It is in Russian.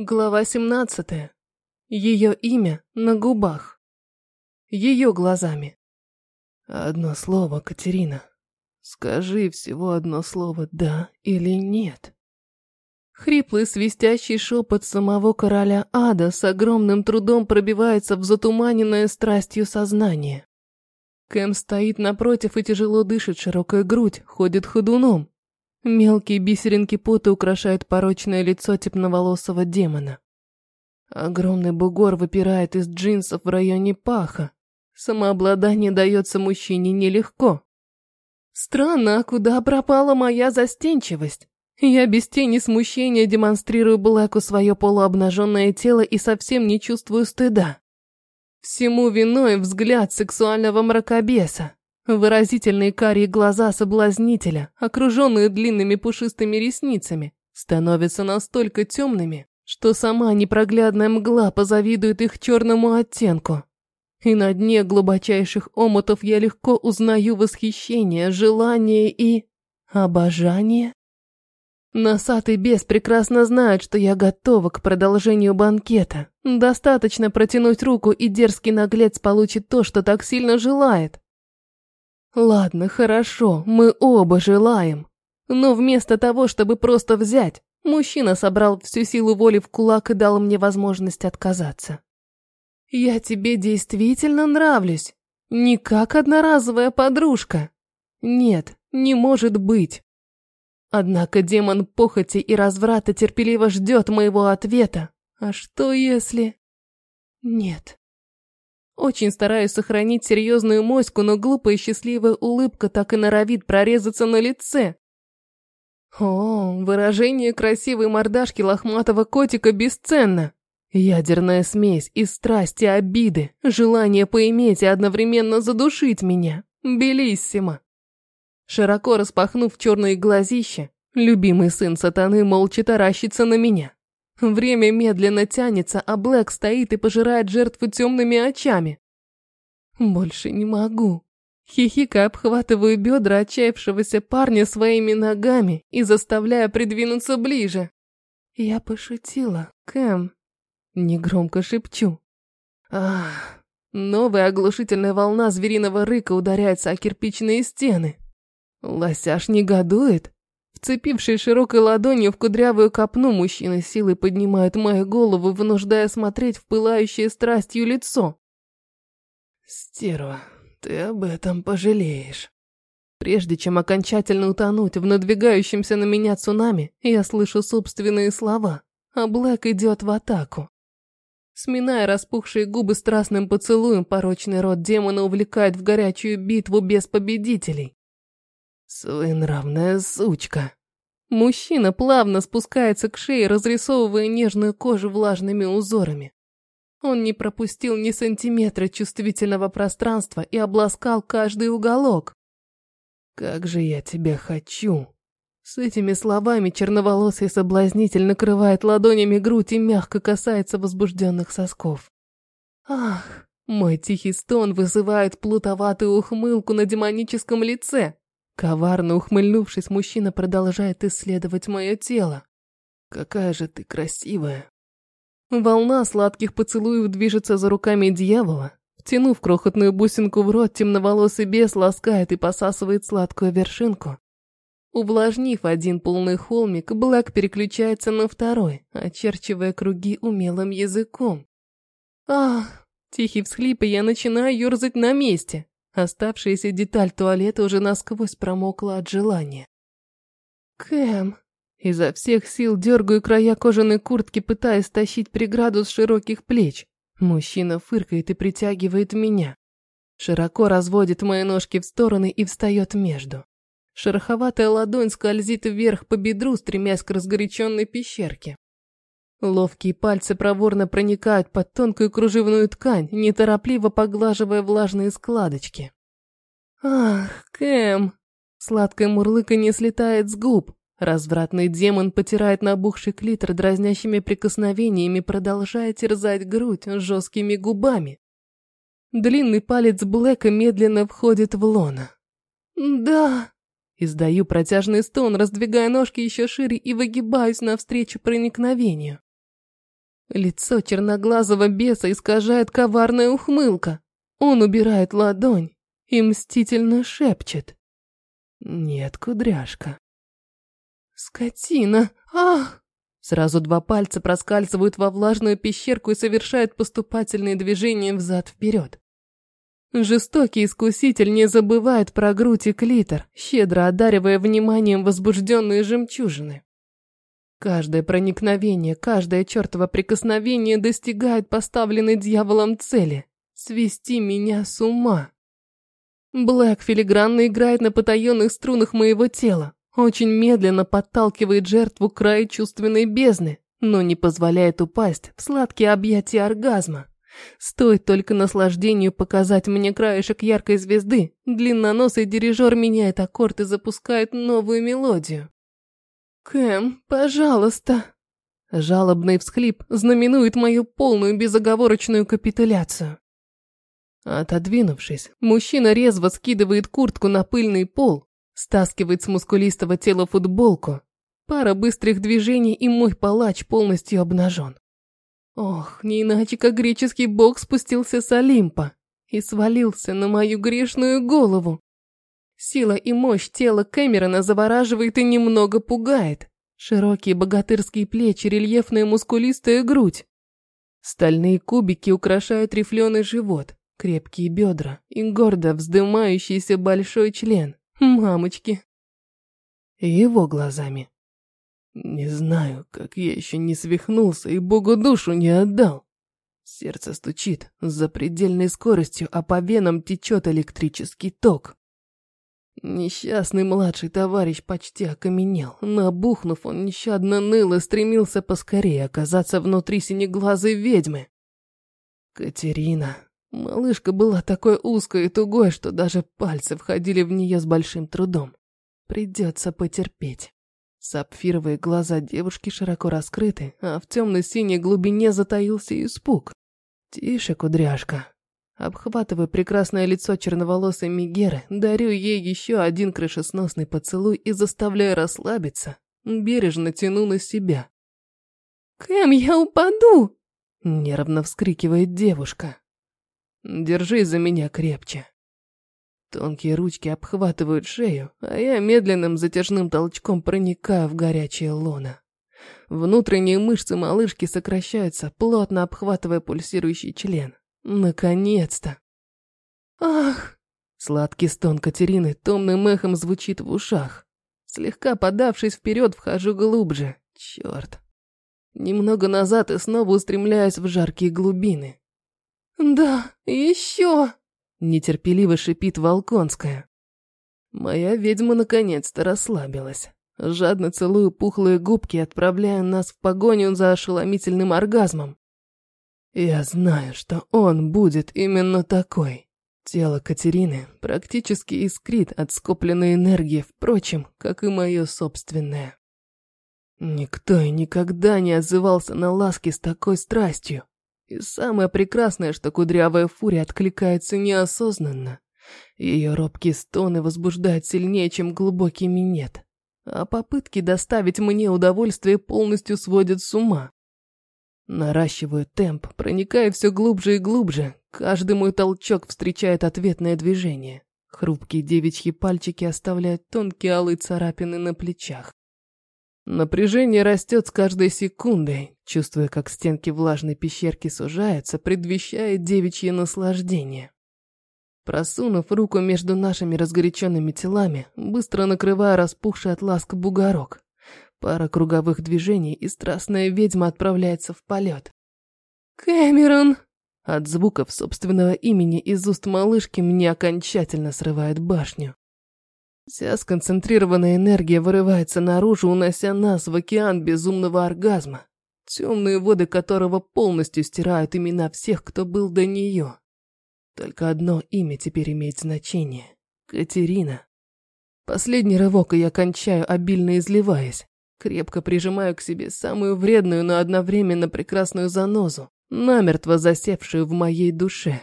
Глава 17. Ее имя на губах. Ее глазами. Одно слово, Катерина. Скажи всего одно слово «да» или «нет». Хриплый свистящий шепот самого короля ада с огромным трудом пробивается в затуманенное страстью сознание. Кэм стоит напротив и тяжело дышит, широкая грудь, ходит ходуном. Мелкие бисеринки пота украшают порочное лицо темноволосого демона. Огромный бугор выпирает из джинсов в районе паха. Самообладание дается мужчине нелегко. Странно, а куда пропала моя застенчивость? Я без тени смущения демонстрирую Блэку свое полуобнаженное тело и совсем не чувствую стыда. Всему виной взгляд сексуального мракобеса. Выразительные карие глаза соблазнителя, окруженные длинными пушистыми ресницами, становятся настолько темными, что сама непроглядная мгла позавидует их черному оттенку. И на дне глубочайших омутов я легко узнаю восхищение, желание и... обожание. Носатый бес прекрасно знает, что я готова к продолжению банкета. Достаточно протянуть руку, и дерзкий наглец получит то, что так сильно желает. Ладно, хорошо, мы оба желаем. Но вместо того, чтобы просто взять, мужчина собрал всю силу воли в кулак и дал мне возможность отказаться. Я тебе действительно нравлюсь. Не как одноразовая подружка. Нет, не может быть. Однако демон похоти и разврата терпеливо ждет моего ответа. А что если... Нет. Очень стараюсь сохранить серьезную моську, но глупая счастливая улыбка так и норовит прорезаться на лице. О, выражение красивой мордашки лохматого котика бесценно. Ядерная смесь из страсти, обиды, желание поиметь и одновременно задушить меня. Белиссимо. Широко распахнув черные глазища, любимый сын сатаны молча таращится на меня. Время медленно тянется, а Блэк стоит и пожирает жертву темными очами. Больше не могу. Хихика обхватываю бедра отчаявшегося парня своими ногами и заставляю придвинуться ближе. Я пошутила, Кэм. Негромко шепчу. Ах, новая оглушительная волна звериного рыка ударяется о кирпичные стены. Лосяш негодует, Вцепившись широкой ладонью в кудрявую копну, мужчина силой поднимает мою голову, вынуждая смотреть в пылающее страстью лицо. «Стерва, ты об этом пожалеешь». Прежде чем окончательно утонуть в надвигающемся на меня цунами, я слышу собственные слова, а Блэк идет в атаку. Сминая распухшие губы страстным поцелуем, порочный рот демона увлекает в горячую битву без победителей. Своенравная сучка. Мужчина плавно спускается к шее, разрисовывая нежную кожу влажными узорами. Он не пропустил ни сантиметра чувствительного пространства и обласкал каждый уголок. «Как же я тебя хочу!» С этими словами черноволосый соблазнитель накрывает ладонями грудь и мягко касается возбужденных сосков. Ах, мой тихий стон вызывает плутоватую ухмылку на демоническом лице. Коварно ухмыльнувшись, мужчина продолжает исследовать мое тело. Какая же ты красивая. Волна сладких поцелуев движется за руками дьявола. Втянув крохотную бусинку в рот, темноволосый бес ласкает и посасывает сладкую вершинку. Увлажнив один полный холмик, Блэк переключается на второй, очерчивая круги умелым языком. Ах, тихий всхлип, и я начинаю ерзать на месте. Оставшаяся деталь туалета уже насквозь промокла от желания. Кэм. Изо всех сил дергаю края кожаной куртки, пытаясь тащить преграду с широких плеч. Мужчина фыркает и притягивает меня. Широко разводит мои ножки в стороны и встает между. Шероховатая ладонь скользит вверх по бедру, стремясь к разгоряченной пещерке. Ловкие пальцы проворно проникают под тонкую кружевную ткань, неторопливо поглаживая влажные складочки. «Ах, Кэм!» Сладкое мурлыканье слетает с губ. Развратный демон потирает набухший клитор дразнящими прикосновениями, продолжая терзать грудь жесткими губами. Длинный палец Блэка медленно входит в лоно. «Да!» Издаю протяжный стон, раздвигая ножки еще шире и выгибаюсь навстречу проникновению. Лицо черноглазого беса искажает коварная ухмылка. Он убирает ладонь и мстительно шепчет. «Нет, кудряшка». «Скотина! Ах!» Сразу два пальца проскальзывают во влажную пещерку и совершают поступательные движения взад-вперед. Жестокий искуситель не забывает про грудь и клитор, щедро одаривая вниманием возбужденные жемчужины. Каждое проникновение, каждое чертово прикосновение достигает поставленной дьяволом цели – свести меня с ума. Блэк филигранно играет на потаенных струнах моего тела, очень медленно подталкивает жертву к краю чувственной бездны, но не позволяет упасть в сладкие объятия оргазма. Стоит только наслаждению показать мне краешек яркой звезды, длинноносый дирижер меняет аккорд и запускает новую мелодию. «Кэм, пожалуйста!» Жалобный всхлип знаменует мою полную безоговорочную капитуляцию. Отодвинувшись, мужчина резво скидывает куртку на пыльный пол, стаскивает с мускулистого тела футболку. Пара быстрых движений, и мой палач полностью обнажен. Ох, не иначе, как греческий бог спустился с Олимпа и свалился на мою грешную голову. Сила и мощь тела Кэмерона завораживает и немного пугает. Широкие богатырские плечи, рельефная мускулистая грудь. Стальные кубики украшают рифленый живот, крепкие бедра и гордо вздымающийся большой член. Мамочки. Его глазами. Не знаю, как я еще не свихнулся и Богу душу не отдал. Сердце стучит с запредельной скоростью, а по венам течет электрический ток. Несчастный младший товарищ почти окаменел. Набухнув, он нещадно ныл и стремился поскорее оказаться внутри синеглазой ведьмы. Катерина. Малышка была такой узкой и тугой, что даже пальцы входили в нее с большим трудом. Придется потерпеть. Сапфировые глаза девушки широко раскрыты, а в темно-синей глубине затаился испуг. «Тише, кудряшка». Обхватывая прекрасное лицо черноволосой Мигеры, дарю ей еще один крышесносный поцелуй и заставляю расслабиться. Бережно тяну на себя. «Кэм, я упаду!» Нервно вскрикивает девушка. «Держись за меня крепче». Тонкие ручки обхватывают шею, а я медленным затяжным толчком проникаю в горячее лоно. Внутренние мышцы малышки сокращаются, плотно обхватывая пульсирующий член. Наконец-то! Ах! Сладкий стон Катерины томным эхом звучит в ушах. Слегка подавшись вперед, вхожу глубже. Черт. Немного назад и снова устремляюсь в жаркие глубины. «Да, еще!» Нетерпеливо шипит Волконская. Моя ведьма наконец-то расслабилась. Жадно целую пухлые губки, отправляя нас в погоню за ошеломительным оргазмом. Я знаю, что он будет именно такой. Тело Катерины практически искрит от скопленной энергии, впрочем, как и мое собственное. Никто и никогда не отзывался на ласки с такой страстью. И самое прекрасное, что кудрявая фурия откликается неосознанно. Ее робкие стоны возбуждают сильнее, чем глубокий минет. А попытки доставить мне удовольствие полностью сводят с ума. Наращиваю темп, проникая все глубже и глубже. Каждый мой толчок встречает ответное движение. Хрупкие девичьи пальчики оставляют тонкие алые царапины на плечах. Напряжение растет с каждой секундой, чувствуя, как стенки влажной пещерки сужаются, предвещая девичье наслаждение. Просунув руку между нашими разгоряченными телами, быстро накрывая распухший от ласк бугорок. Пара круговых движений, и страстная ведьма отправляется в полет. «Кэмерон!» От звуков собственного имени из уст малышки мне окончательно срывает башню. Вся сконцентрированная энергия вырывается наружу, унося нас в океан безумного оргазма, темные воды которого полностью стирают имена всех, кто был до нее. Только одно имя теперь имеет значение — Катерина. Последний рывок, и я кончаю, обильно изливаясь. Крепко прижимаю к себе самую вредную, но одновременно прекрасную занозу, намертво засевшую в моей душе.